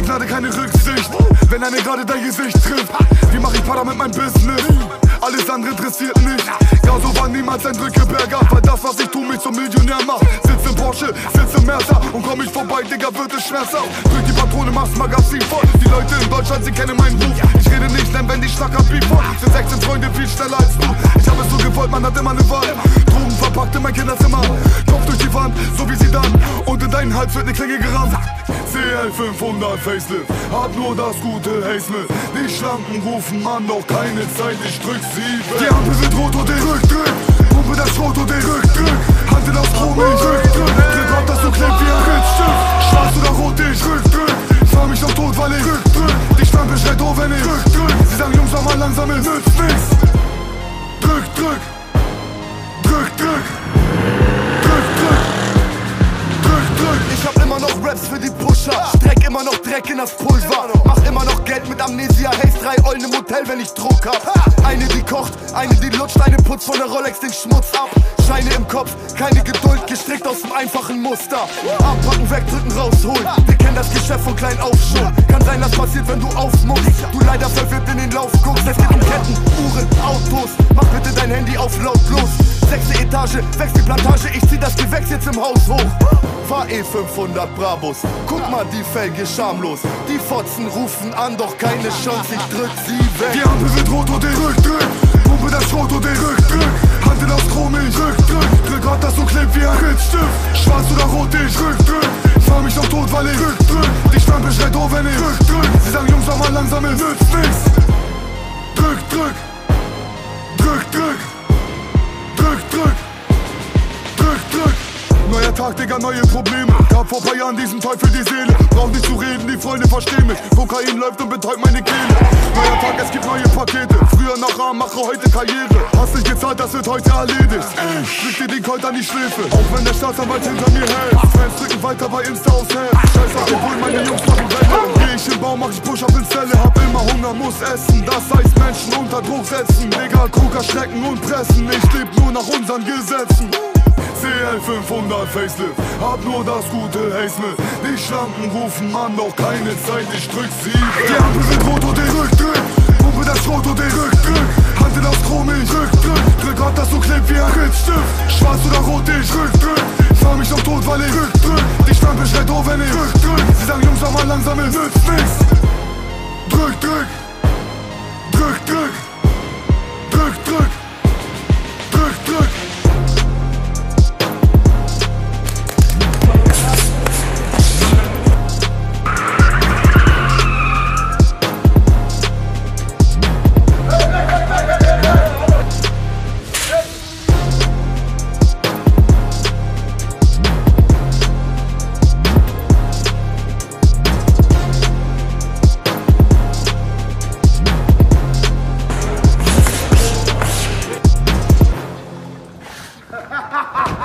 Gnade, keine Rücksicht. Wenn eine gerade dein Gesicht trifft, wie mach ich Para mit meinem Business? Alles andere interessiert nicht. Ja, so war niemals ein Drückeberger, weil das, was ich tu, mich zum Millionär macht. Porsche, sitz im Mercer und komm ich vorbei, Digga, wird es schmerzhaft. Drück die Patrone, mach's Magazin voll. Die Leute in Deutschland, sie kennen meinen Ruf. Ich rede nicht, denn wenn die Schnacker Beef voll. Sind 16 Freunde viel schneller als du. Ich hab es so gewollt, man hat immer eine Wahl. Drogen verpackt in mein Kinderzimmer. Kopf durch die Wand, so wie sie dann. Und in deinen Hals wird ne Klinge gerammt. CL 500 Facelift, hat nur das gute Haze mit. Die Schlampen rufen an, doch keine Zeit, ich drück sie weg. Die Ampel wird rot und ich rück, drück. Pumpe das Schrot und ich rück, drück. Hand in das Chrom, ich rück, drück. Glück auf, dass du klebt wie ein Ritzstück. Schwarz oder rot, ich rück, drück. Fahr mich doch tot, weil ich rück, drück. Die Schlampe schreit oh, wenn ich rück, drück. Sie sagen, Jungs, mach mal langsam, es nützt nix. Drück. Drück, Dreck in das Pulver. Mach immer noch Geld mit Amnesia. Haze drei Eulen im Hotel, wenn ich Druck hab. Eine, die kocht, eine, die lutscht, eine putzt von der Rolex den Schmutz ab. Scheine im Kopf, keine Geduld, gestrickt aus dem einfachen Muster. Abpacken, wegdrücken, rausholen. Wir kennen das Geschäft von klein auf schon. Kann sein, das passiert, wenn du aufmuckst. Du leider verwirrt in den Lauf guckst. Es geht um Ketten, Uhren, Autos. Mach bitte dein Handy auf lautlos. Sechste Etage, wächst die Plantage, ich zieh das Gewächs jetzt im Haus hoch. Fahr E500 Brabus, guck mal die Felge schamlos. Die Fotzen rufen an, doch keine Chance, ich drück sie weg. Die Ampel wird rot und ich rück, drück. Pumpe das Schrot und ich rück, drück. Hand in das Chrom, ich rück, drück. Drück grad, dass du klebt wie ein Ritzstift. Schwarz oder rot, ich rück, drück. Fahr mich doch tot, weil ich rück, drück. Die Schlampe schreit oh, wenn ich rück, drück. Sie sagen, Jungs, mach mal langsam, es nützt nix. Tag, Digga, neue Probleme. Gab vor paar Jahren diesen Teufel die Seele. Brauch nicht zu reden, die Freunde verstehen mich. Kokain läuft und betäubt meine Kehle. Neuer Tag, es gibt neue Pakete. Früher nach Arm, mache heute Karriere. Hast nicht gezahlt, das wird heute erledigt. Ich drück dir den Colt an die Schläfe. Auch wenn der Staatsanwalt hinter mir hält. Fans drücken weiter bei Insta aufs Herz. Scheiß auf den Bull, meine Jungs machen Welle. Geh ich im Baum, mach ich Push-Up in Zelle. Hab immer Hunger, muss essen. Das heißt Menschen unter Druck setzen. Digga, Kuka schrecken und pressen. Ich leb nur nach unseren Gesetzen. CL 500 Facelift, hab nur das gute Haze. Die Schlampen rufen an, doch keine Zeit, ich drück sie. Die Ampel wird rot und ich rück, drück. Pumpe das Schrot und ich rück, drück. Hand in das Chrom, ich rück, drück. Drück grad, dass du klebt wie ein Ritzstift. Schwarz oder rot, ich rück, drück. Fahr mich doch tot, weil ich rück, drück. Die Schlampe schreit oh, wenn ich rück, drück. Sie sagen, Jungs, mach mal langsam, es nützt nix. Drück, drück. Drück, drück. ha ha ha